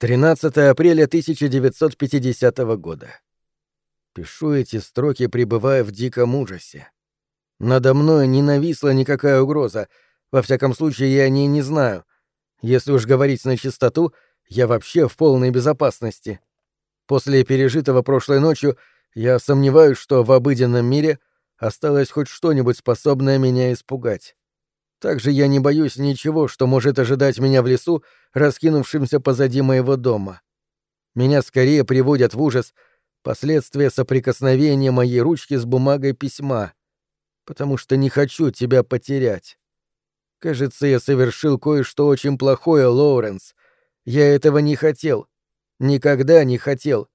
13 апреля 1950 года. Пишу эти строки, пребывая в диком ужасе. Надо мной не нависла никакая угроза, во всяком случае я о ней не знаю. Если уж говорить на чистоту, я вообще в полной безопасности. После пережитого прошлой ночью я сомневаюсь, что в обыденном мире осталось хоть что-нибудь способное меня испугать. Также я не боюсь ничего, что может ожидать меня в лесу, раскинувшемся позади моего дома. Меня скорее приводят в ужас последствия соприкосновения моей ручки с бумагой письма, потому что не хочу тебя потерять. Кажется, я совершил кое-что очень плохое, Лоуренс. Я этого не хотел. Никогда не хотел.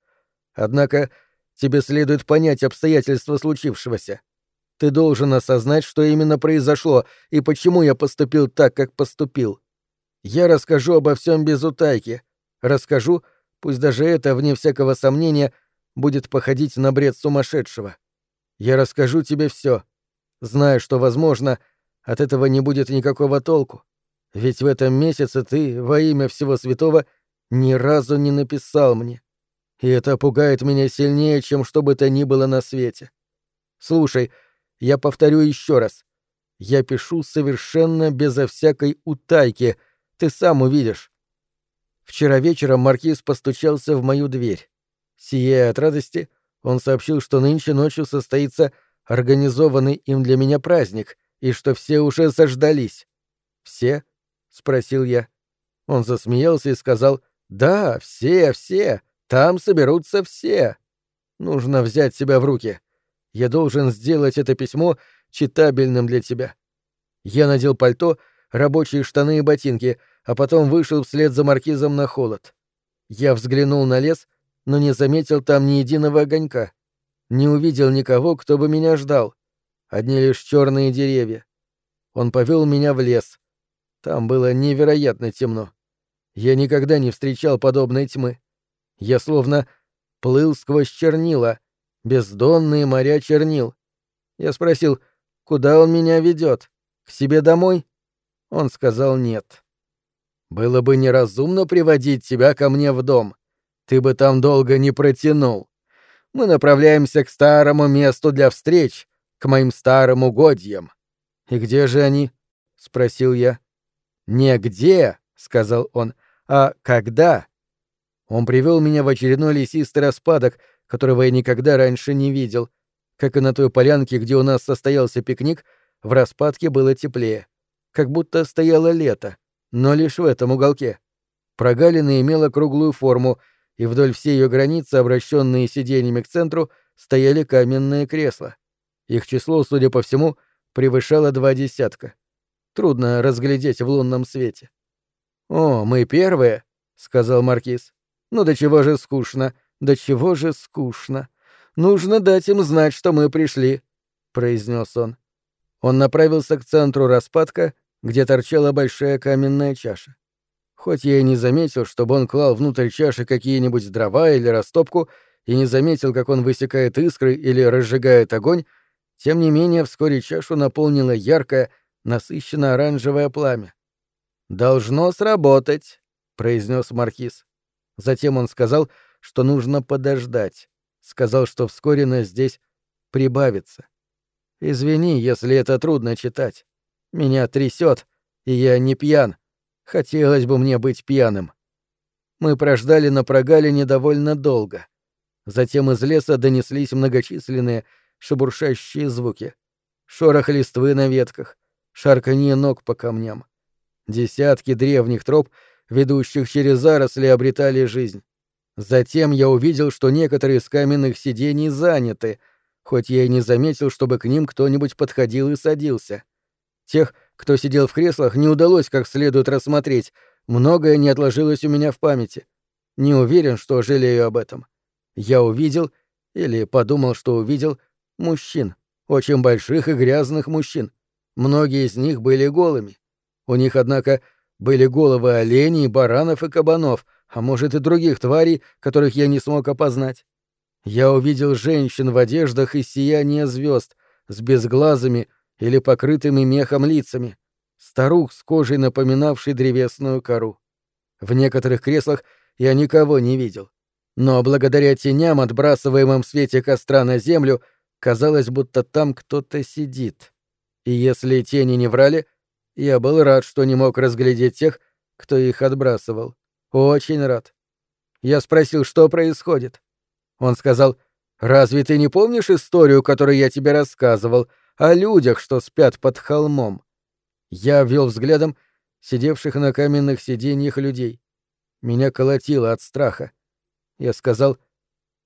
Однако тебе следует понять обстоятельства случившегося. Ты должен осознать, что именно произошло и почему я поступил так, как поступил. Я расскажу обо всем без утайки. Расскажу, пусть даже это, вне всякого сомнения, будет походить на бред сумасшедшего. Я расскажу тебе все, зная, что, возможно, от этого не будет никакого толку. Ведь в этом месяце ты, во имя всего святого, ни разу не написал мне. И это пугает меня сильнее, чем что бы то ни было на свете. Слушай, я повторю еще раз. Я пишу совершенно безо всякой утайки. Ты сам увидишь. Вчера вечером маркиз постучался в мою дверь. Сияя от радости, он сообщил, что нынче ночью состоится организованный им для меня праздник и что все уже заждались. «Все?» — спросил я. Он засмеялся и сказал, «Да, все, все, там соберутся все. Нужно взять себя в руки. Я должен сделать это письмо читабельным для тебя. Я надел пальто, рабочие штаны и ботинки, а потом вышел вслед за маркизом на холод. Я взглянул на лес, но не заметил там ни единого огонька. Не увидел никого, кто бы меня ждал. Одни лишь черные деревья. Он повел меня в лес. Там было невероятно темно. Я никогда не встречал подобной тьмы. Я словно плыл сквозь чернила, бездонные моря чернил. Я спросил, куда он меня ведет? К себе домой? Он сказал нет. Было бы неразумно приводить тебя ко мне в дом. Ты бы там долго не протянул. Мы направляемся к старому месту для встреч, к моим старым угодьям. И где же они? спросил я. Не где, сказал он, а когда? Он привел меня в очередной лесистый распадок, которого я никогда раньше не видел. Как и на той полянке, где у нас состоялся пикник, в распадке было теплее. Как будто стояло лето, но лишь в этом уголке. Прогалина имела круглую форму, и вдоль всей ее границы, обращенные сиденьями к центру, стояли каменные кресла. Их число, судя по всему, превышало два десятка. Трудно разглядеть в лунном свете. «О, мы первые», — сказал Маркиз. «Ну до чего же скучно. Да чего же скучно. Нужно дать им знать, что мы пришли, произнес он. Он направился к центру распадка, где торчала большая каменная чаша. Хоть я и не заметил, чтобы он клал внутрь чаши какие-нибудь дрова или растопку, и не заметил, как он высекает искры или разжигает огонь, тем не менее вскоре чашу наполнило яркое, насыщенно оранжевое пламя. «Должно сработать», — произнес маркиз. Затем он сказал, что нужно подождать. Сказал, что вскоре нас здесь прибавится. Извини, если это трудно читать. Меня трясет, и я не пьян. Хотелось бы мне быть пьяным. Мы прождали на прогалине довольно долго. Затем из леса донеслись многочисленные шебуршащие звуки. Шорох листвы на ветках, шарканье ног по камням. Десятки древних троп, ведущих через заросли, обретали жизнь. Затем я увидел, что некоторые из каменных сидений заняты, хоть я и не заметил, чтобы к ним кто-нибудь подходил и садился. Тех, кто сидел в креслах, не удалось как следует рассмотреть, многое не отложилось у меня в памяти. Не уверен, что жалею об этом. Я увидел, или подумал, что увидел, мужчин, очень больших и грязных мужчин. Многие из них были голыми. У них, однако, были головы оленей, баранов и кабанов, а может и других тварей, которых я не смог опознать. Я увидел женщин в одеждах из сияния звезд, с безглазыми или покрытыми мехом лицами, старух с кожей, напоминавшей древесную кору. В некоторых креслах я никого не видел. Но благодаря теням, отбрасываемым в свете костра на землю, казалось, будто там кто-то сидит. И если тени не врали, я был рад, что не мог разглядеть тех, кто их отбрасывал. Очень рад. Я спросил, что происходит. Он сказал, «Разве ты не помнишь историю, которую я тебе рассказывал, о людях, что спят под холмом?» Я ввел взглядом сидевших на каменных сиденьях людей. Меня колотило от страха. Я сказал,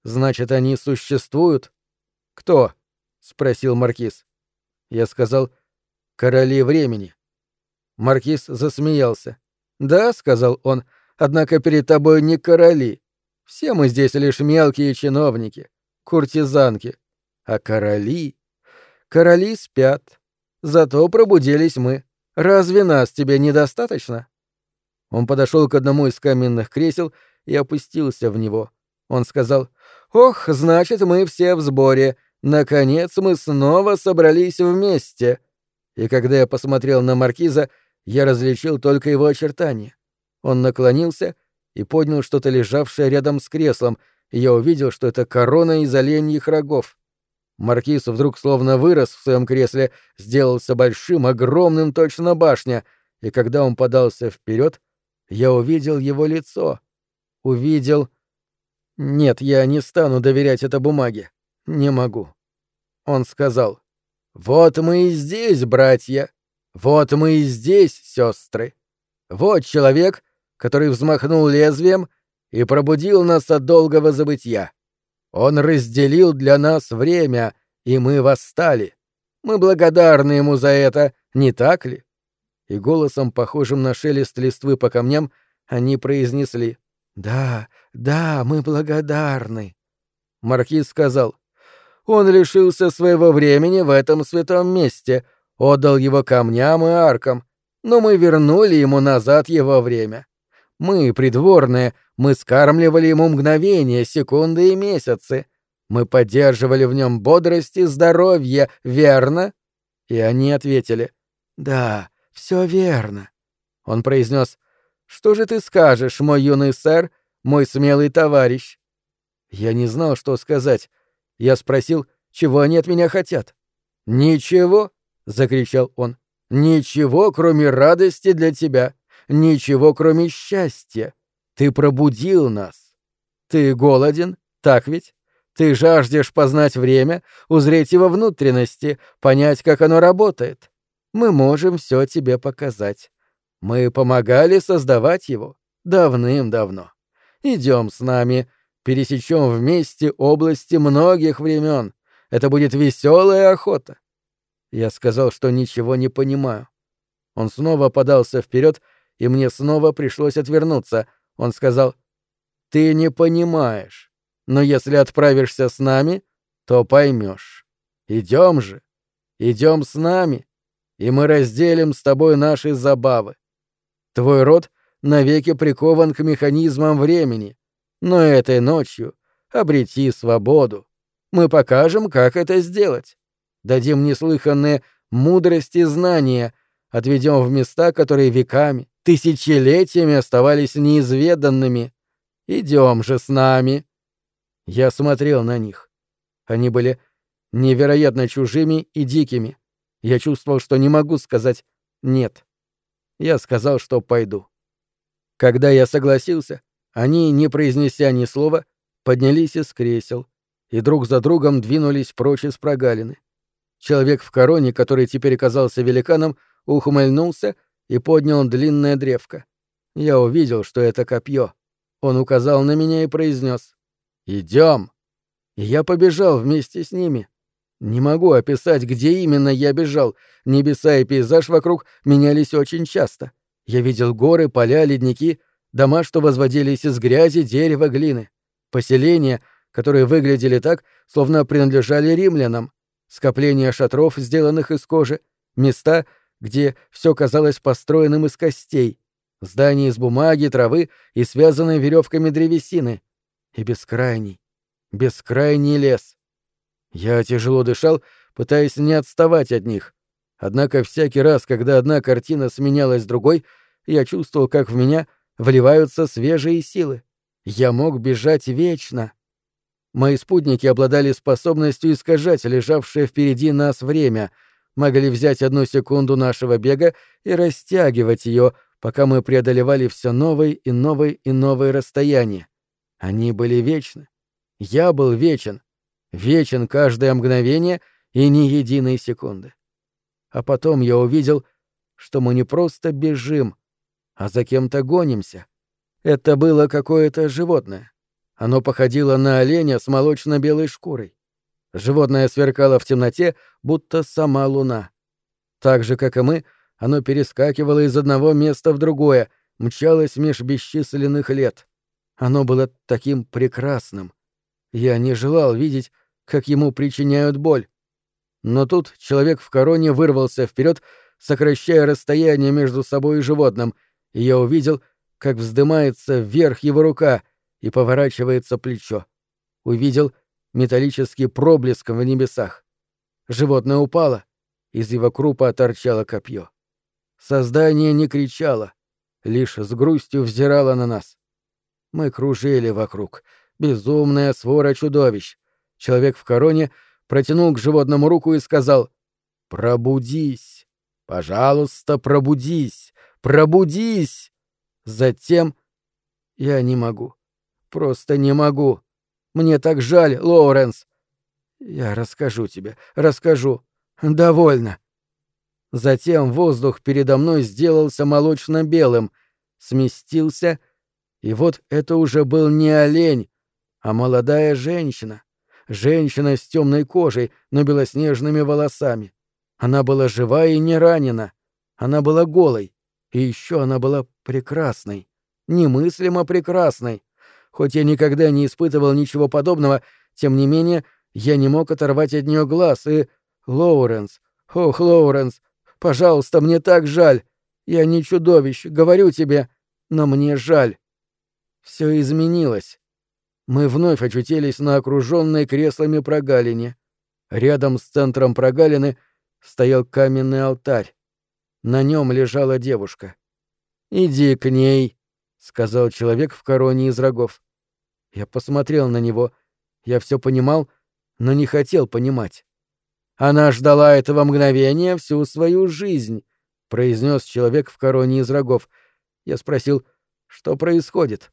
«Значит, они существуют?» «Кто?» — спросил Маркиз. Я сказал, «Короли времени». Маркиз засмеялся. «Да», — сказал он, — «однако перед тобой не короли. Все мы здесь лишь мелкие чиновники, куртизанки. А короли... Короли спят. Зато пробудились мы. Разве нас тебе недостаточно?» Он подошел к одному из каменных кресел и опустился в него. Он сказал, «Ох, значит, мы все в сборе. Наконец мы снова собрались вместе». И когда я посмотрел на маркиза, я различил только его очертания. Он наклонился и поднял что-то лежавшее рядом с креслом, и я увидел, что это корона из оленьих рогов. Маркиз вдруг словно вырос в своем кресле, сделался большим, огромным точно башня, и когда он подался вперед, я увидел его лицо. Увидел... Нет, я не стану доверять этой бумаге. Не могу. Он сказал, «Вот мы и здесь, братья. Вот мы и здесь, сестры. Вот человек, который взмахнул лезвием и пробудил нас от долгого забытья. Он разделил для нас время, и мы восстали. Мы благодарны ему за это, не так ли? И голосом, похожим на шелест листвы по камням, они произнесли «Да, да, мы благодарны». Маркиз сказал «Он лишился своего времени в этом святом месте, отдал его камням и аркам, но мы вернули ему назад его время. Мы, придворные, мы скармливали ему мгновения, секунды и месяцы. Мы поддерживали в нем бодрость и здоровье, верно? И они ответили «Да, все верно». Он произнес «Что же ты скажешь, мой юный сэр, мой смелый товарищ?» Я не знал, что сказать. Я спросил, чего они от меня хотят. «Ничего», — закричал он. «Ничего, кроме радости для тебя. Ничего, кроме счастья. Ты пробудил нас. Ты голоден, так ведь? Ты жаждешь познать время, узреть его внутренности, понять, как оно работает. Мы можем все тебе показать. Мы помогали создавать его давным-давно. Идем с нами, пересечем вместе области многих времен. Это будет веселая охота. Я сказал, что ничего не понимаю. Он снова подался вперед, и мне снова пришлось отвернуться. Он сказал, «Ты не понимаешь, но если отправишься с нами, то поймешь. Идем же, идем с нами, и мы разделим с тобой наши забавы. Твой род навеки прикован к механизмам времени, но этой ночью обрети свободу. Мы покажем, как это сделать. Дадим неслыханные мудрости знания, отведем в места, которые веками, тысячелетиями оставались неизведанными. Идем же с нами. Я смотрел на них. Они были невероятно чужими и дикими. Я чувствовал, что не могу сказать «нет». Я сказал, что пойду. Когда я согласился, они, не произнеся ни слова, поднялись из кресел и друг за другом двинулись прочь из прогалины. Человек в короне, который теперь казался великаном, ухмыльнулся и поднял длинное древко. Я увидел, что это копье. Он указал на меня и произнес «Идем!» И я побежал вместе с ними. Не могу описать, где именно я бежал. Небеса и пейзаж вокруг менялись очень часто. Я видел горы, поля, ледники, дома, что возводились из грязи, дерева, глины. Поселения, которые выглядели так, словно принадлежали римлянам. Скопления шатров, сделанных из кожи. Места, где все казалось построенным из костей, здания из бумаги, травы и связанные веревками древесины, и бескрайний, бескрайний лес. Я тяжело дышал, пытаясь не отставать от них. Однако всякий раз, когда одна картина сменялась другой, я чувствовал, как в меня вливаются свежие силы. Я мог бежать вечно. Мои спутники обладали способностью искажать лежавшее впереди нас время, могли взять одну секунду нашего бега и растягивать ее, пока мы преодолевали все новые и новые и новые расстояния. Они были вечны. Я был вечен. Вечен каждое мгновение и ни единой секунды. А потом я увидел, что мы не просто бежим, а за кем-то гонимся. Это было какое-то животное. Оно походило на оленя с молочно-белой шкурой. Животное сверкало в темноте, будто сама луна. Так же, как и мы, оно перескакивало из одного места в другое, мчалось меж бесчисленных лет. Оно было таким прекрасным. Я не желал видеть, как ему причиняют боль. Но тут человек в короне вырвался вперед, сокращая расстояние между собой и животным, и я увидел, как вздымается вверх его рука и поворачивается плечо. Увидел металлический проблеск в небесах. Животное упало, из его крупа торчало копье. Создание не кричало, лишь с грустью взирало на нас. Мы кружили вокруг. Безумная свора чудовищ. Человек в короне протянул к животному руку и сказал «Пробудись! Пожалуйста, пробудись! Пробудись!» Затем «Я не могу. Просто не могу. Мне так жаль, Лоуренс. Я расскажу тебе, расскажу. Довольно». Затем воздух передо мной сделался молочно-белым, сместился, и вот это уже был не олень, а молодая женщина. Женщина с темной кожей, но белоснежными волосами. Она была жива и не ранена. Она была голой. И еще она была прекрасной. Немыслимо прекрасной. Хоть я никогда не испытывал ничего подобного, тем не менее, я не мог оторвать от нее глаз, и... Лоуренс, ох, Лоуренс, Пожалуйста, мне так жаль. Я не чудовище, говорю тебе, но мне жаль. Все изменилось. Мы вновь очутились на окруженной креслами прогалине. Рядом с центром прогалины стоял каменный алтарь. На нем лежала девушка. «Иди к ней», — сказал человек в короне из рогов. Я посмотрел на него. Я все понимал, но не хотел понимать. Она ждала этого мгновения всю свою жизнь, произнес человек в короне из рогов. Я спросил, что происходит.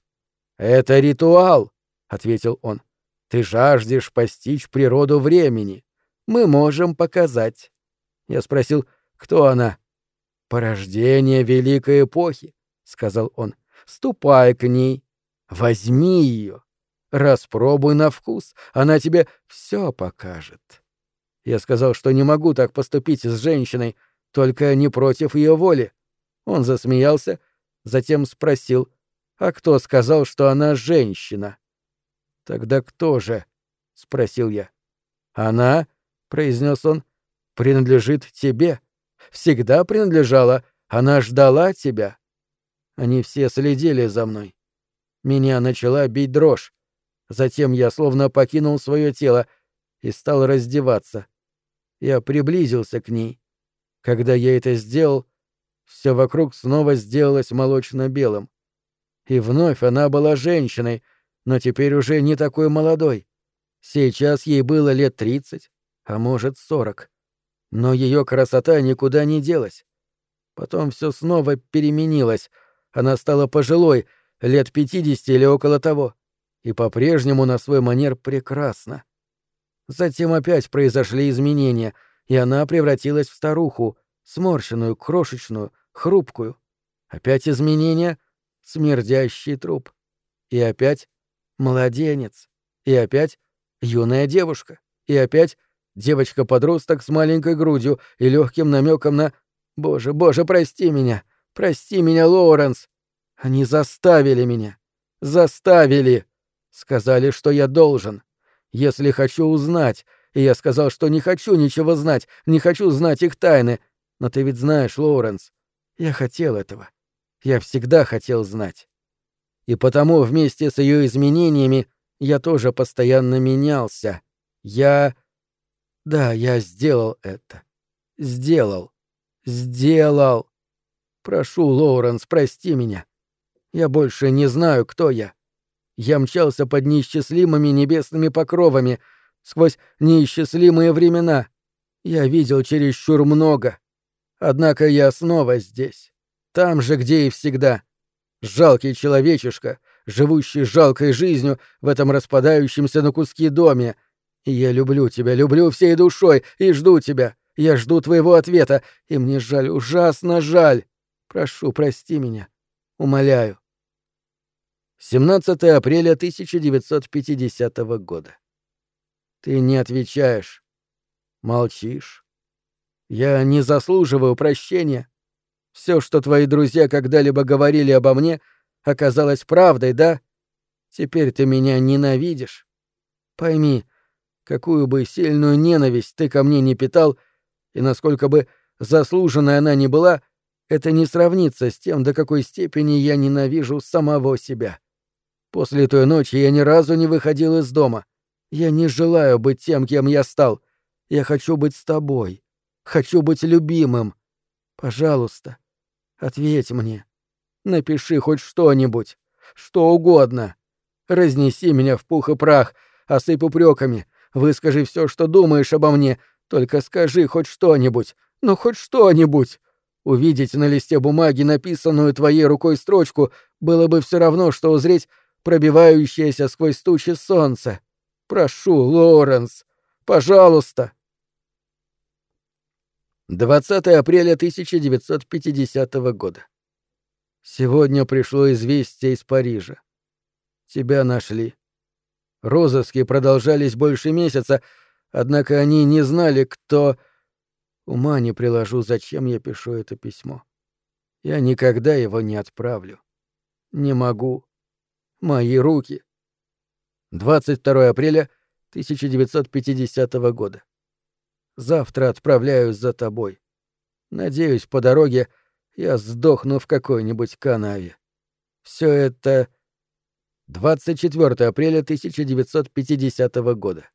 Это ритуал, ответил он. Ты жаждешь постичь природу времени. Мы можем показать. Я спросил, кто она. Порождение великой эпохи, сказал он. Ступай к ней, возьми ее, распробуй на вкус, она тебе все покажет. Я сказал, что не могу так поступить с женщиной, только не против ее воли. Он засмеялся, затем спросил, а кто сказал, что она женщина? Тогда кто же? спросил я. Она, произнес он, принадлежит тебе. Всегда принадлежала, она ждала тебя. Они все следили за мной. Меня начала бить дрожь. Затем я словно покинул свое тело и стал раздеваться. Я приблизился к ней. Когда я это сделал, все вокруг снова сделалось молочно-белым. И вновь она была женщиной, но теперь уже не такой молодой. Сейчас ей было лет тридцать, а может сорок. Но ее красота никуда не делась. Потом все снова переменилось. Она стала пожилой, лет пятидесяти или около того. И по-прежнему на свой манер прекрасна. Затем опять произошли изменения, и она превратилась в старуху, сморщенную, крошечную, хрупкую. Опять изменения — смердящий труп. И опять младенец. И опять юная девушка. И опять девочка-подросток с маленькой грудью и легким намеком на «Боже, боже, прости меня! Прости меня, Лоуренс!» Они заставили меня. Заставили. Сказали, что я должен если хочу узнать. И я сказал, что не хочу ничего знать, не хочу знать их тайны. Но ты ведь знаешь, Лоуренс, я хотел этого. Я всегда хотел знать. И потому вместе с ее изменениями я тоже постоянно менялся. Я... Да, я сделал это. Сделал. Сделал. Прошу, Лоуренс, прости меня. Я больше не знаю, кто я. Я мчался под неисчислимыми небесными покровами, сквозь неисчислимые времена. Я видел чересчур много. Однако я снова здесь. Там же, где и всегда. Жалкий человечишка, живущий жалкой жизнью в этом распадающемся на куски доме. И я люблю тебя, люблю всей душой и жду тебя. Я жду твоего ответа, и мне жаль, ужасно жаль. Прошу, прости меня. Умоляю. 17 апреля 1950 года. Ты не отвечаешь. Молчишь. Я не заслуживаю прощения. Все, что твои друзья когда-либо говорили обо мне, оказалось правдой, да? Теперь ты меня ненавидишь. Пойми, какую бы сильную ненависть ты ко мне не питал, и насколько бы заслуженной она ни была, это не сравнится с тем, до какой степени я ненавижу самого себя. После той ночи я ни разу не выходил из дома. Я не желаю быть тем, кем я стал. Я хочу быть с тобой. Хочу быть любимым. Пожалуйста, ответь мне. Напиши хоть что-нибудь. Что угодно. Разнеси меня в пух и прах, осыпь упреками. Выскажи все, что думаешь обо мне. Только скажи хоть что-нибудь. Ну, хоть что-нибудь. Увидеть на листе бумаги написанную твоей рукой строчку было бы все равно, что узреть пробивающееся сквозь тучи солнце. Прошу, Лоренс, пожалуйста. 20 апреля 1950 года. Сегодня пришло известие из Парижа. Тебя нашли. Розыски продолжались больше месяца, однако они не знали, кто... Ума не приложу, зачем я пишу это письмо. Я никогда его не отправлю. Не могу мои руки. 22 апреля 1950 года. Завтра отправляюсь за тобой. Надеюсь, по дороге я сдохну в какой-нибудь канаве. Все это 24 апреля 1950 года.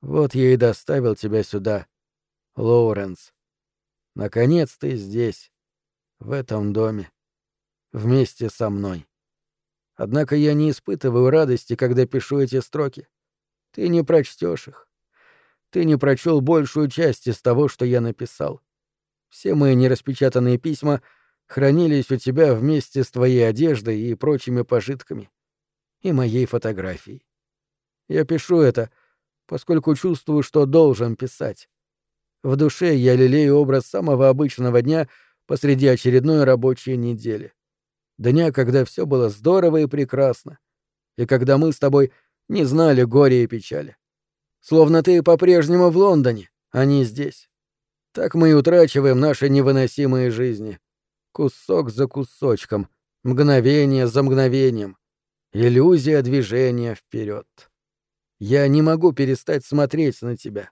Вот я и доставил тебя сюда, Лоуренс. Наконец ты здесь, в этом доме, вместе со мной. Однако я не испытываю радости, когда пишу эти строки. Ты не прочтешь их. Ты не прочел большую часть из того, что я написал. Все мои нераспечатанные письма хранились у тебя вместе с твоей одеждой и прочими пожитками. И моей фотографией. Я пишу это, поскольку чувствую, что должен писать. В душе я лелею образ самого обычного дня посреди очередной рабочей недели дня, когда все было здорово и прекрасно, и когда мы с тобой не знали горя и печали. Словно ты по-прежнему в Лондоне, а не здесь. Так мы и утрачиваем наши невыносимые жизни. Кусок за кусочком, мгновение за мгновением. Иллюзия движения вперед. Я не могу перестать смотреть на тебя.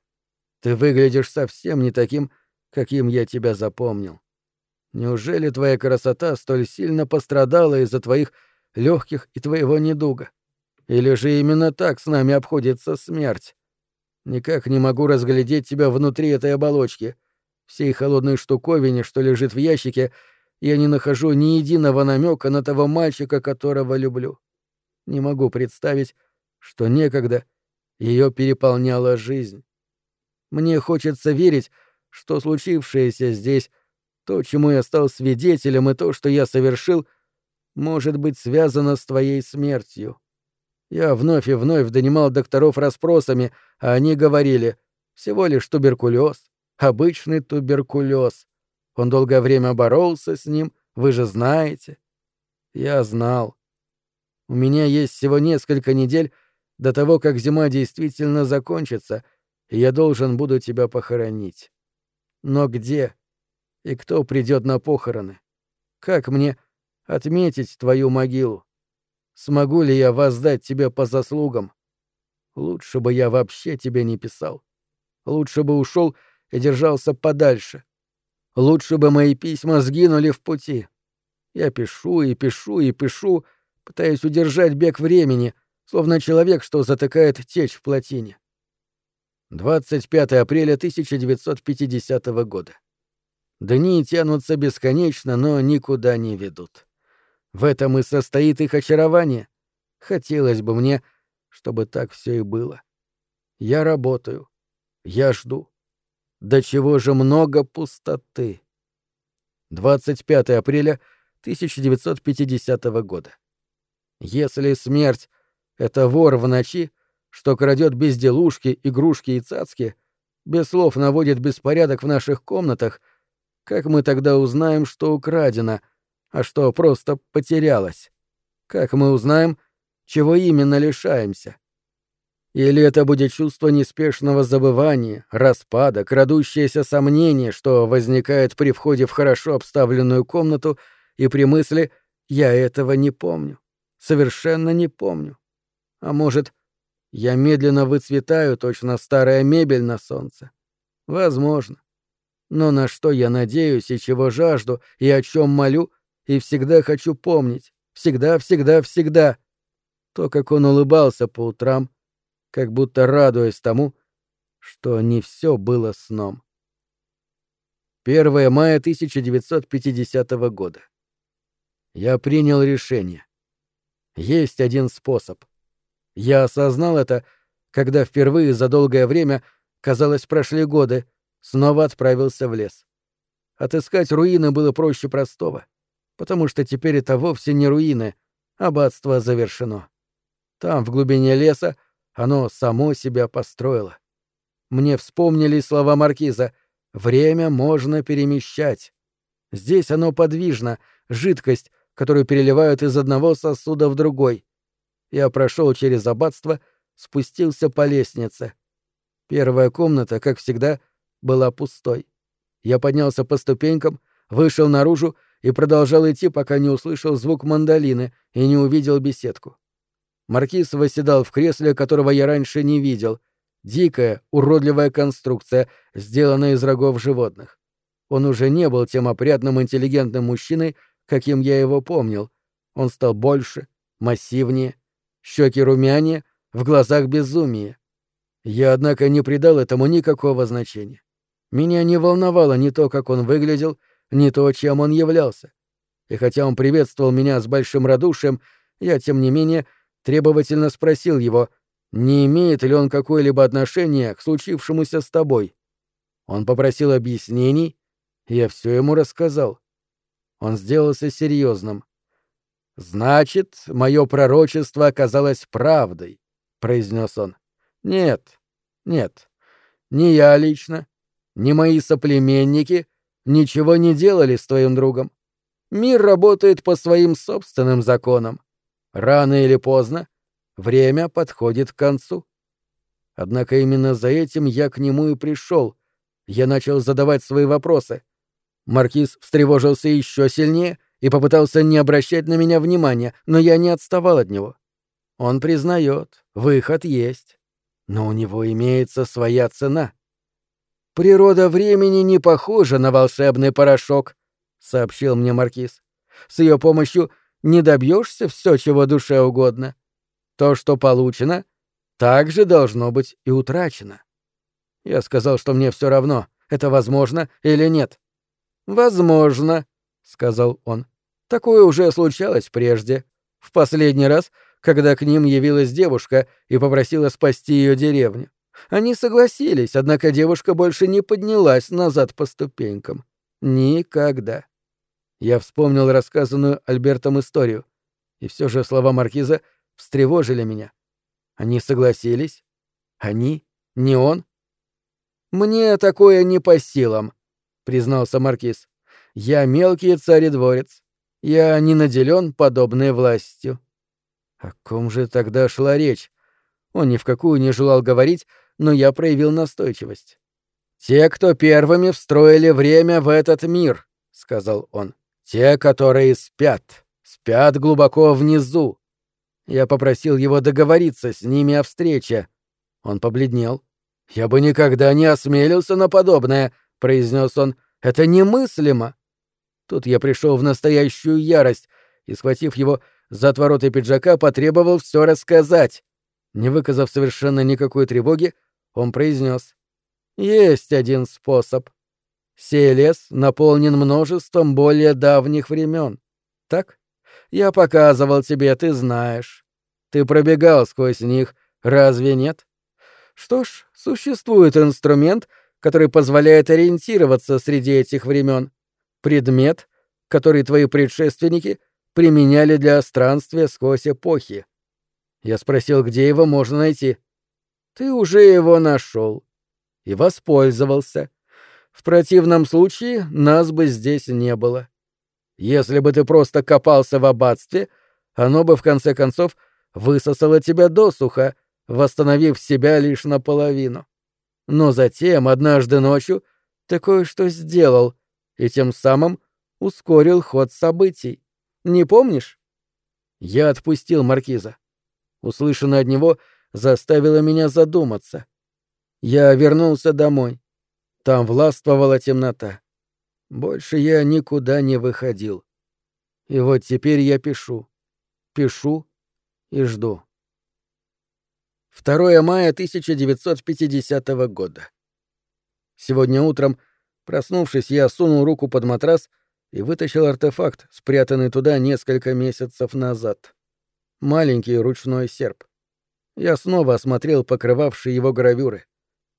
Ты выглядишь совсем не таким, каким я тебя запомнил. Неужели твоя красота столь сильно пострадала из-за твоих легких и твоего недуга? Или же именно так с нами обходится смерть? Никак не могу разглядеть тебя внутри этой оболочки. Всей холодной штуковине, что лежит в ящике, я не нахожу ни единого намека на того мальчика, которого люблю. Не могу представить, что некогда ее переполняла жизнь. Мне хочется верить, что случившееся здесь то, чему я стал свидетелем, и то, что я совершил, может быть связано с твоей смертью. Я вновь и вновь донимал докторов расспросами, а они говорили «всего лишь туберкулез, обычный туберкулез. Он долгое время боролся с ним, вы же знаете». Я знал. У меня есть всего несколько недель до того, как зима действительно закончится, и я должен буду тебя похоронить. Но где? И кто придет на похороны? Как мне отметить твою могилу? Смогу ли я воздать тебе по заслугам? Лучше бы я вообще тебе не писал. Лучше бы ушел и держался подальше. Лучше бы мои письма сгинули в пути. Я пишу и пишу и пишу, пытаясь удержать бег времени, словно человек, что затыкает течь в плотине. 25 апреля 1950 года. Дни тянутся бесконечно, но никуда не ведут. В этом и состоит их очарование. Хотелось бы мне, чтобы так все и было. Я работаю. Я жду. До чего же много пустоты. 25 апреля 1950 года. Если смерть — это вор в ночи, что крадет безделушки, игрушки и цацки, без слов наводит беспорядок в наших комнатах, как мы тогда узнаем, что украдено, а что просто потерялось? Как мы узнаем, чего именно лишаемся? Или это будет чувство неспешного забывания, распада, крадущееся сомнение, что возникает при входе в хорошо обставленную комнату и при мысли «я этого не помню, совершенно не помню». А может, я медленно выцветаю, точно старая мебель на солнце? Возможно. Но на что я надеюсь и чего жажду, и о чем молю, и всегда хочу помнить, всегда, всегда, всегда. То, как он улыбался по утрам, как будто радуясь тому, что не все было сном. 1 мая 1950 года. Я принял решение. Есть один способ. Я осознал это, когда впервые за долгое время, казалось, прошли годы, снова отправился в лес. Отыскать руины было проще простого, потому что теперь это вовсе не руины, аббатство завершено. Там, в глубине леса, оно само себя построило. Мне вспомнили слова маркиза «Время можно перемещать». Здесь оно подвижно, жидкость, которую переливают из одного сосуда в другой. Я прошел через аббатство, спустился по лестнице. Первая комната, как всегда, была пустой. Я поднялся по ступенькам, вышел наружу и продолжал идти, пока не услышал звук мандолины и не увидел беседку. Маркиз восседал в кресле, которого я раньше не видел. Дикая, уродливая конструкция, сделанная из рогов животных. Он уже не был тем опрятным интеллигентным мужчиной, каким я его помнил. Он стал больше, массивнее, щеки румянее, в глазах безумие. Я, однако, не придал этому никакого значения. Меня не волновало ни то, как он выглядел, ни то, чем он являлся. И хотя он приветствовал меня с большим радушием, я, тем не менее, требовательно спросил его, не имеет ли он какое-либо отношение к случившемуся с тобой. Он попросил объяснений, я все ему рассказал. Он сделался серьезным. «Значит, мое пророчество оказалось правдой», — произнес он. «Нет, нет, ни я лично, ни мои соплеменники ничего не делали с твоим другом. Мир работает по своим собственным законам. Рано или поздно время подходит к концу. Однако именно за этим я к нему и пришел. Я начал задавать свои вопросы. Маркиз встревожился еще сильнее и попытался не обращать на меня внимания, но я не отставал от него. Он признает, выход есть, но у него имеется своя цена. Природа времени не похожа на волшебный порошок, сообщил мне маркиз. С ее помощью не добьешься все, чего душе угодно. То, что получено, также должно быть и утрачено. Я сказал, что мне все равно, это возможно или нет. Возможно, сказал он. Такое уже случалось прежде. В последний раз, когда к ним явилась девушка и попросила спасти ее деревню. Они согласились, однако девушка больше не поднялась назад по ступенькам. Никогда. Я вспомнил рассказанную Альбертом историю, и все же слова маркиза встревожили меня. Они согласились? Они? Не он? Мне такое не по силам, признался маркиз. Я мелкий царедворец. Я не наделен подобной властью. О ком же тогда шла речь? Он ни в какую не желал говорить, но я проявил настойчивость. «Те, кто первыми встроили время в этот мир», — сказал он. Те, которые спят, спят глубоко внизу. Я попросил его договориться с ними о встрече. Он побледнел. «Я бы никогда не осмелился на подобное», — произнес он. «Это немыслимо». Тут я пришел в настоящую ярость и, схватив его за отвороты пиджака, потребовал все рассказать. Не выказав совершенно никакой тревоги, он произнес. «Есть один способ. Сей лес наполнен множеством более давних времен. Так? Я показывал тебе, ты знаешь. Ты пробегал сквозь них, разве нет? Что ж, существует инструмент, который позволяет ориентироваться среди этих времен. Предмет, который твои предшественники применяли для странствия сквозь эпохи. Я спросил, где его можно найти. Ты уже его нашел и воспользовался. В противном случае нас бы здесь не было. Если бы ты просто копался в аббатстве, оно бы в конце концов высосало тебя досуха, восстановив себя лишь наполовину. Но затем, однажды ночью, ты кое-что сделал и тем самым ускорил ход событий. Не помнишь? Я отпустил маркиза. Услышанное от него заставило меня задуматься. Я вернулся домой. Там властвовала темнота. Больше я никуда не выходил. И вот теперь я пишу. Пишу и жду. 2 мая 1950 года. Сегодня утром, проснувшись, я сунул руку под матрас и вытащил артефакт, спрятанный туда несколько месяцев назад. Маленький ручной серп. Я снова осмотрел покрывавшие его гравюры.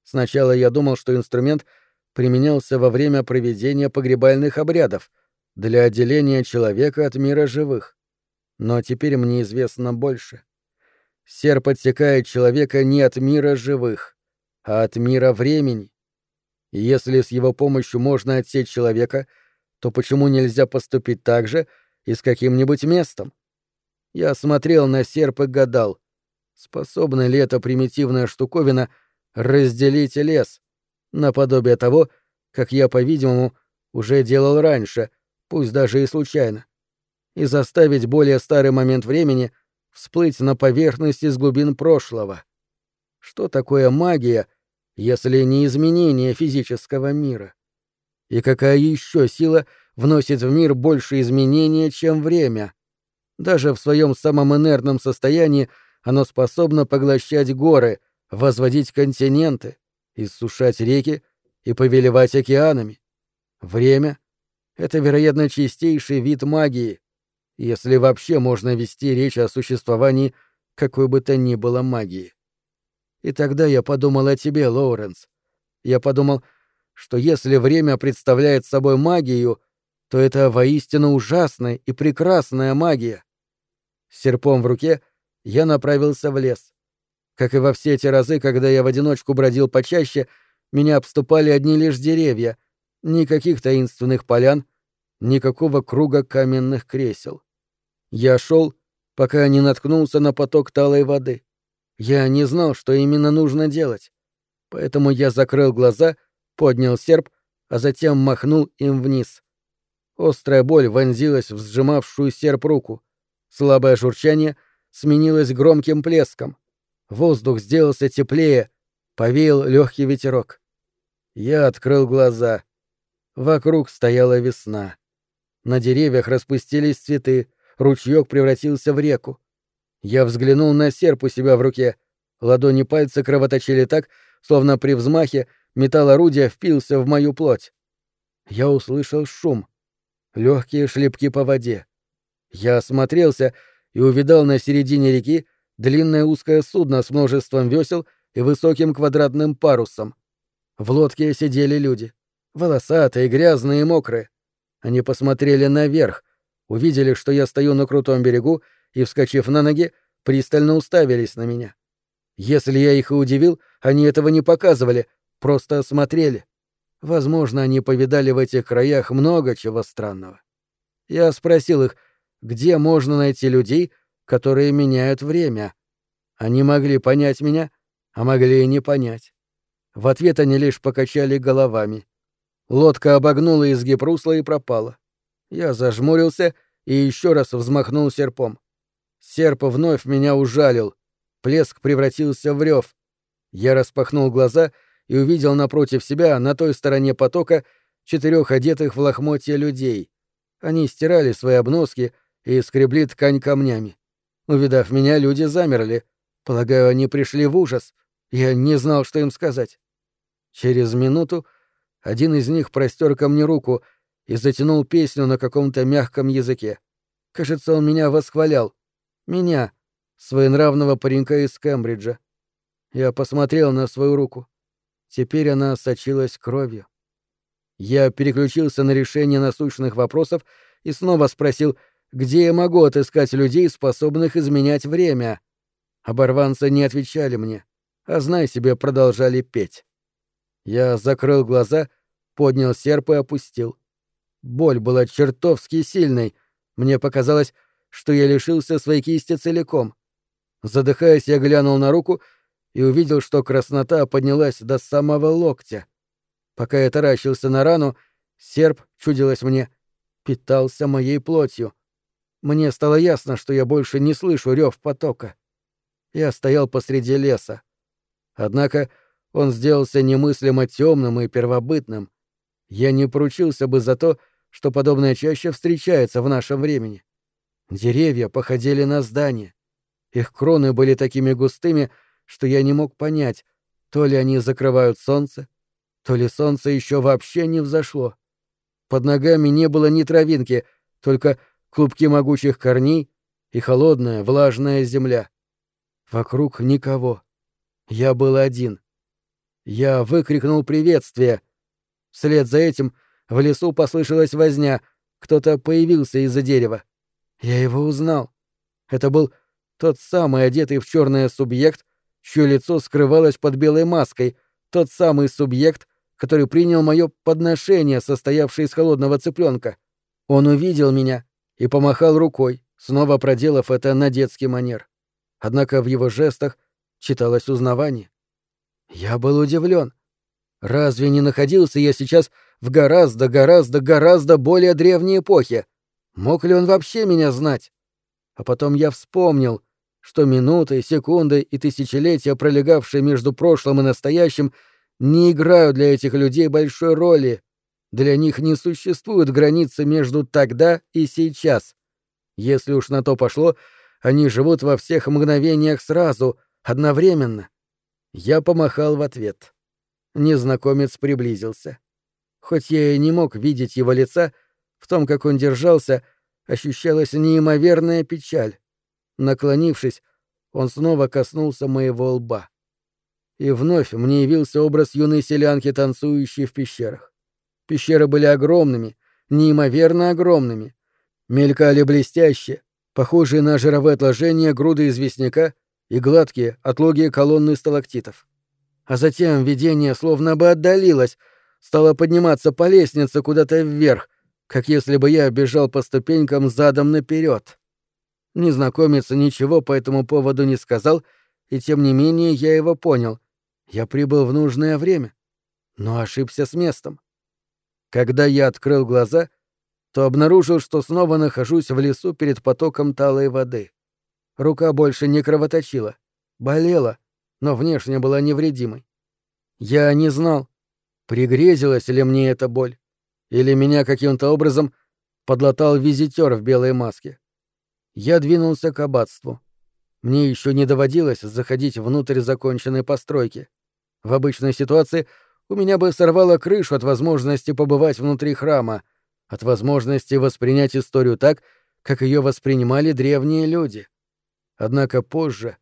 Сначала я думал, что инструмент применялся во время проведения погребальных обрядов для отделения человека от мира живых. Но теперь мне известно больше. Серп отсекает человека не от мира живых, а от мира времени. И если с его помощью можно отсечь человека, то почему нельзя поступить так же и с каким-нибудь местом? Я смотрел на серп и гадал, способна ли эта примитивная штуковина — разделить лес, наподобие того, как я, по-видимому, уже делал раньше, пусть даже и случайно, и заставить более старый момент времени всплыть на поверхность из глубин прошлого. Что такое магия, если не изменение физического мира? И какая еще сила вносит в мир больше изменения, чем время? Даже в своем самом инертном состоянии оно способно поглощать горы — возводить континенты, иссушать реки и повелевать океанами. Время — это, вероятно, чистейший вид магии, если вообще можно вести речь о существовании какой бы то ни было магии. И тогда я подумал о тебе, Лоуренс. Я подумал, что если время представляет собой магию, то это воистину ужасная и прекрасная магия. С серпом в руке я направился в лес. Как и во все те разы, когда я в одиночку бродил почаще, меня обступали одни лишь деревья, никаких таинственных полян, никакого круга каменных кресел. Я шел, пока не наткнулся на поток талой воды. Я не знал, что именно нужно делать. Поэтому я закрыл глаза, поднял серп, а затем махнул им вниз. Острая боль вонзилась в сжимавшую серп руку. Слабое журчание сменилось громким плеском. Воздух сделался теплее, повеял легкий ветерок. Я открыл глаза. Вокруг стояла весна. На деревьях распустились цветы, ручеек превратился в реку. Я взглянул на серп у себя в руке. Ладони пальца кровоточили так, словно при взмахе металл орудия впился в мою плоть. Я услышал шум. Легкие шлепки по воде. Я осмотрелся и увидал на середине реки длинное узкое судно с множеством весел и высоким квадратным парусом. В лодке сидели люди. Волосатые, грязные и мокрые. Они посмотрели наверх, увидели, что я стою на крутом берегу, и, вскочив на ноги, пристально уставились на меня. Если я их и удивил, они этого не показывали, просто смотрели. Возможно, они повидали в этих краях много чего странного. Я спросил их, где можно найти людей, которые меняют время. Они могли понять меня, а могли и не понять. В ответ они лишь покачали головами. Лодка обогнула изгиб русла и пропала. Я зажмурился и еще раз взмахнул серпом. Серп вновь меня ужалил. Плеск превратился в рев. Я распахнул глаза и увидел напротив себя, на той стороне потока, четырех одетых в лохмотья людей. Они стирали свои обноски и скребли ткань камнями. Увидав меня, люди замерли. Полагаю, они пришли в ужас. Я не знал, что им сказать. Через минуту один из них простер ко мне руку и затянул песню на каком-то мягком языке. Кажется, он меня восхвалял. Меня, своенравного паренька из Кембриджа. Я посмотрел на свою руку. Теперь она сочилась кровью. Я переключился на решение насущных вопросов и снова спросил, где я могу отыскать людей, способных изменять время. Оборванцы не отвечали мне, а, знай себе, продолжали петь. Я закрыл глаза, поднял серп и опустил. Боль была чертовски сильной. Мне показалось, что я лишился своей кисти целиком. Задыхаясь, я глянул на руку и увидел, что краснота поднялась до самого локтя. Пока я таращился на рану, серп, чудилось мне, питался моей плотью. Мне стало ясно, что я больше не слышу рев потока. Я стоял посреди леса. Однако он сделался немыслимо темным и первобытным. Я не поручился бы за то, что подобное чаще встречается в нашем времени. Деревья походили на здания. Их кроны были такими густыми, что я не мог понять, то ли они закрывают солнце, то ли солнце еще вообще не взошло. Под ногами не было ни травинки, только клубки могучих корней и холодная, влажная земля. Вокруг никого. Я был один. Я выкрикнул приветствие. Вслед за этим в лесу послышалась возня, кто-то появился из-за дерева. Я его узнал. Это был тот самый одетый в черное субъект, чье лицо скрывалось под белой маской, тот самый субъект, который принял мое подношение, состоявшее из холодного цыпленка. Он увидел меня и помахал рукой, снова проделав это на детский манер. Однако в его жестах читалось узнавание. Я был удивлен. Разве не находился я сейчас в гораздо, гораздо, гораздо более древней эпохе? Мог ли он вообще меня знать? А потом я вспомнил, что минуты, секунды и тысячелетия, пролегавшие между прошлым и настоящим, не играют для этих людей большой роли. Для них не существует границы между тогда и сейчас. Если уж на то пошло, они живут во всех мгновениях сразу, одновременно. Я помахал в ответ. Незнакомец приблизился. Хоть я и не мог видеть его лица, в том, как он держался, ощущалась неимоверная печаль. Наклонившись, он снова коснулся моего лба. И вновь мне явился образ юной селянки, танцующей в пещерах. Пещеры были огромными, неимоверно огромными. Мелькали блестящие, похожие на жировые отложения груды известняка и гладкие, отлогие колонны сталактитов. А затем видение словно бы отдалилось, стало подниматься по лестнице куда-то вверх, как если бы я бежал по ступенькам задом наперед. Незнакомец ничего по этому поводу не сказал, и тем не менее я его понял. Я прибыл в нужное время, но ошибся с местом. Когда я открыл глаза, то обнаружил, что снова нахожусь в лесу перед потоком талой воды. Рука больше не кровоточила, болела, но внешне была невредимой. Я не знал, пригрезилась ли мне эта боль, или меня каким-то образом подлатал визитер в белой маске. Я двинулся к аббатству. Мне еще не доводилось заходить внутрь законченной постройки. В обычной ситуации у меня бы сорвало крышу от возможности побывать внутри храма, от возможности воспринять историю так, как ее воспринимали древние люди. Однако позже,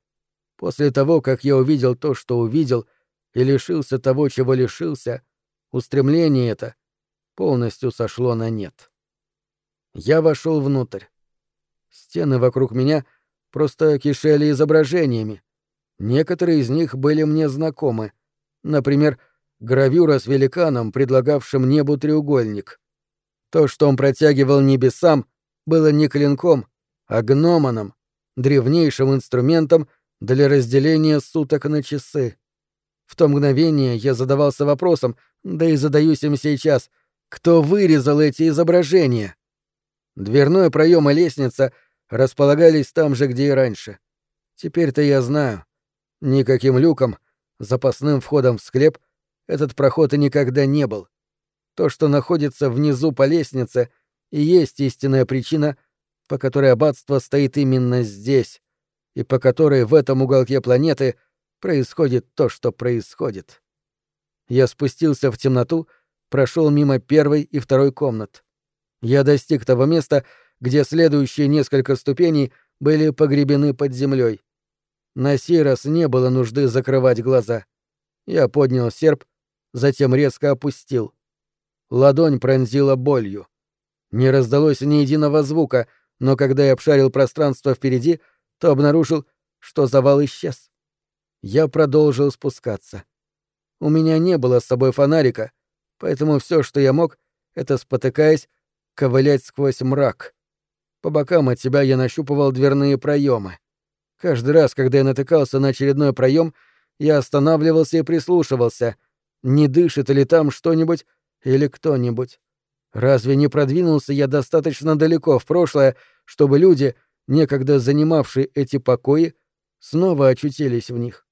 после того, как я увидел то, что увидел, и лишился того, чего лишился, устремление это полностью сошло на нет. Я вошел внутрь. Стены вокруг меня просто кишели изображениями. Некоторые из них были мне знакомы. Например, гравюра с великаном, предлагавшим небу треугольник. То, что он протягивал небесам, было не клинком, а гномоном, древнейшим инструментом для разделения суток на часы. В то мгновение я задавался вопросом, да и задаюсь им сейчас, кто вырезал эти изображения? Дверной проем и лестница располагались там же, где и раньше. Теперь-то я знаю. Никаким люком, запасным входом в склеп, этот проход и никогда не был. То, что находится внизу по лестнице, и есть истинная причина, по которой аббатство стоит именно здесь, и по которой в этом уголке планеты происходит то, что происходит. Я спустился в темноту, прошел мимо первой и второй комнат. Я достиг того места, где следующие несколько ступеней были погребены под землей, На сей раз не было нужды закрывать глаза. Я поднял серп, затем резко опустил. Ладонь пронзила болью. Не раздалось ни единого звука, но когда я обшарил пространство впереди, то обнаружил, что завал исчез. Я продолжил спускаться. У меня не было с собой фонарика, поэтому все, что я мог, это, спотыкаясь, ковылять сквозь мрак. По бокам от себя я нащупывал дверные проемы. Каждый раз, когда я натыкался на очередной проем, я останавливался и прислушивался, не дышит ли там что-нибудь или кто-нибудь. Разве не продвинулся я достаточно далеко в прошлое, чтобы люди, некогда занимавшие эти покои, снова очутились в них?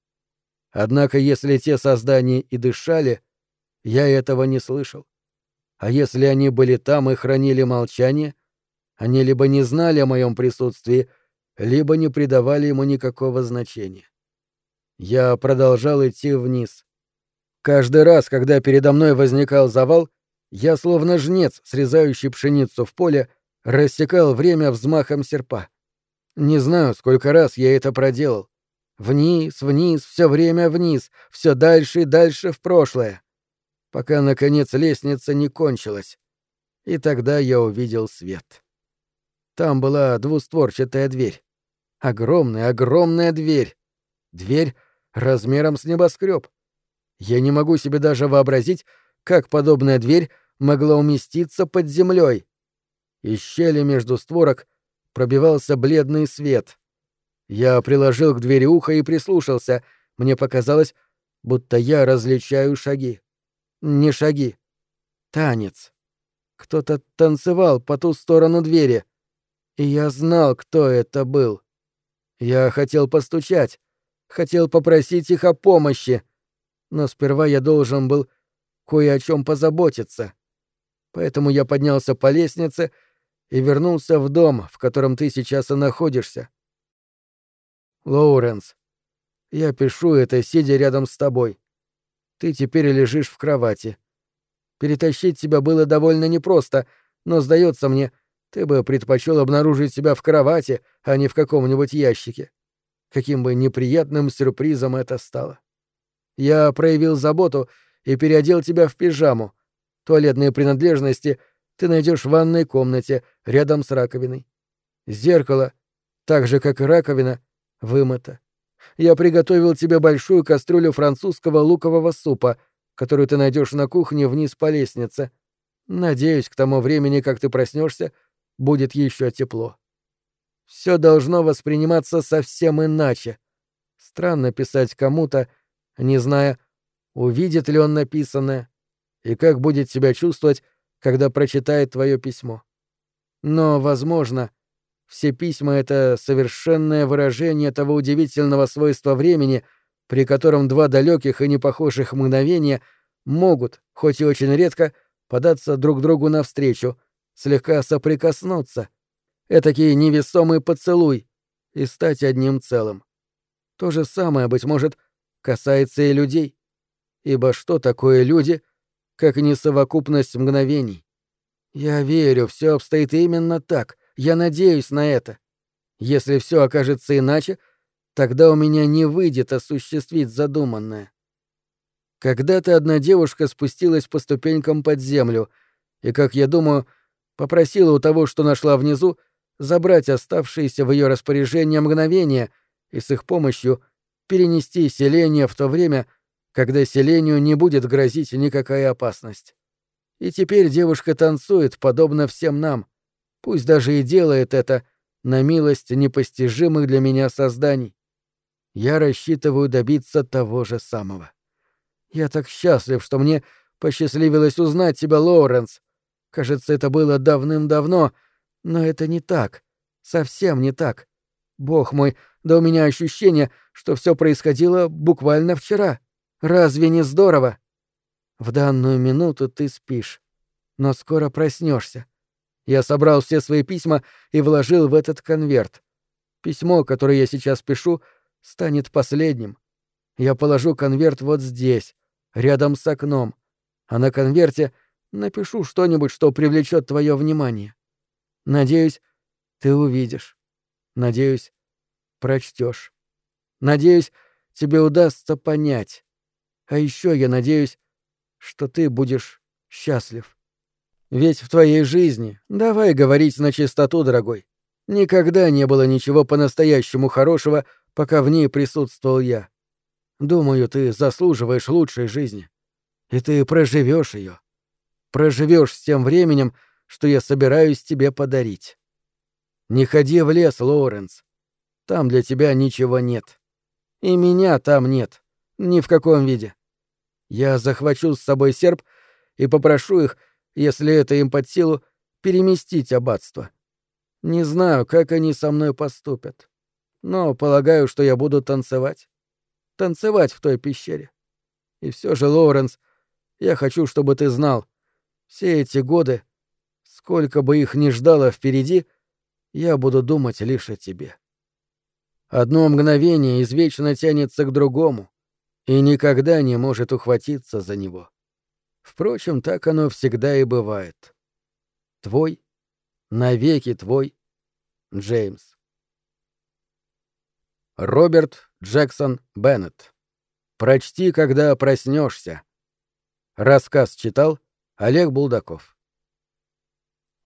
Однако если те создания и дышали, я этого не слышал. А если они были там и хранили молчание, они либо не знали о моем присутствии, либо не придавали ему никакого значения. Я продолжал идти вниз. Каждый раз, когда передо мной возникал завал, я, словно жнец, срезающий пшеницу в поле, рассекал время взмахом серпа. Не знаю, сколько раз я это проделал. Вниз, вниз, все время вниз, все дальше и дальше в прошлое. Пока, наконец, лестница не кончилась. И тогда я увидел свет. Там была двустворчатая дверь. Огромная, огромная дверь. Дверь размером с небоскреб. Я не могу себе даже вообразить, как подобная дверь могла уместиться под землей. Из щели между створок пробивался бледный свет. Я приложил к двери ухо и прислушался. Мне показалось, будто я различаю шаги. Не шаги. Танец. Кто-то танцевал по ту сторону двери. И я знал, кто это был. Я хотел постучать, хотел попросить их о помощи. Но сперва я должен был кое о чем позаботиться. Поэтому я поднялся по лестнице и вернулся в дом, в котором ты сейчас и находишься. Лоуренс, я пишу это, сидя рядом с тобой. Ты теперь лежишь в кровати. Перетащить тебя было довольно непросто, но, сдается мне, ты бы предпочел обнаружить себя в кровати, а не в каком-нибудь ящике. Каким бы неприятным сюрпризом это стало. Я проявил заботу и переодел тебя в пижаму. Туалетные принадлежности ты найдешь в ванной комнате, рядом с раковиной. Зеркало, так же, как и раковина, вымыто. Я приготовил тебе большую кастрюлю французского лукового супа, которую ты найдешь на кухне вниз по лестнице. Надеюсь, к тому времени, как ты проснешься, будет еще тепло. Все должно восприниматься совсем иначе. Странно писать кому-то, не зная, увидит ли он написанное и как будет себя чувствовать, когда прочитает твое письмо. Но, возможно, все письма — это совершенное выражение того удивительного свойства времени, при котором два далеких и непохожих мгновения могут, хоть и очень редко, податься друг другу навстречу, слегка соприкоснуться. Этакий невесомый поцелуй и стать одним целым. То же самое, быть может, касается и людей. Ибо что такое люди, как не совокупность мгновений? Я верю, все обстоит именно так — я надеюсь на это. Если все окажется иначе, тогда у меня не выйдет осуществить задуманное. Когда-то одна девушка спустилась по ступенькам под землю и, как я думаю, попросила у того, что нашла внизу, забрать оставшиеся в ее распоряжение мгновения и с их помощью перенести селение в то время, когда селению не будет грозить никакая опасность. И теперь девушка танцует, подобно всем нам — Пусть даже и делает это на милость непостижимых для меня созданий. Я рассчитываю добиться того же самого. Я так счастлив, что мне посчастливилось узнать тебя, Лоуренс. Кажется, это было давным-давно, но это не так. Совсем не так. Бог мой, да у меня ощущение, что все происходило буквально вчера. Разве не здорово? В данную минуту ты спишь, но скоро проснешься. Я собрал все свои письма и вложил в этот конверт. Письмо, которое я сейчас пишу, станет последним. Я положу конверт вот здесь, рядом с окном, а на конверте напишу что-нибудь, что привлечет твое внимание. Надеюсь, ты увидишь. Надеюсь, прочтешь. Надеюсь, тебе удастся понять. А еще я надеюсь, что ты будешь счастлив. Ведь в твоей жизни, давай говорить на чистоту, дорогой, никогда не было ничего по-настоящему хорошего, пока в ней присутствовал я. Думаю, ты заслуживаешь лучшей жизни. И ты проживешь ее. Проживешь с тем временем, что я собираюсь тебе подарить. Не ходи в лес, Лоуренс. Там для тебя ничего нет. И меня там нет. Ни в каком виде. Я захвачу с собой серп и попрошу их, если это им под силу, переместить аббатство. Не знаю, как они со мной поступят. Но полагаю, что я буду танцевать. Танцевать в той пещере. И все же, Лоуренс, я хочу, чтобы ты знал, все эти годы, сколько бы их ни ждало впереди, я буду думать лишь о тебе. Одно мгновение извечно тянется к другому и никогда не может ухватиться за него. Впрочем, так оно всегда и бывает. Твой, навеки твой, Джеймс. Роберт Джексон Беннет. Прочти, когда проснешься. Рассказ читал Олег Булдаков.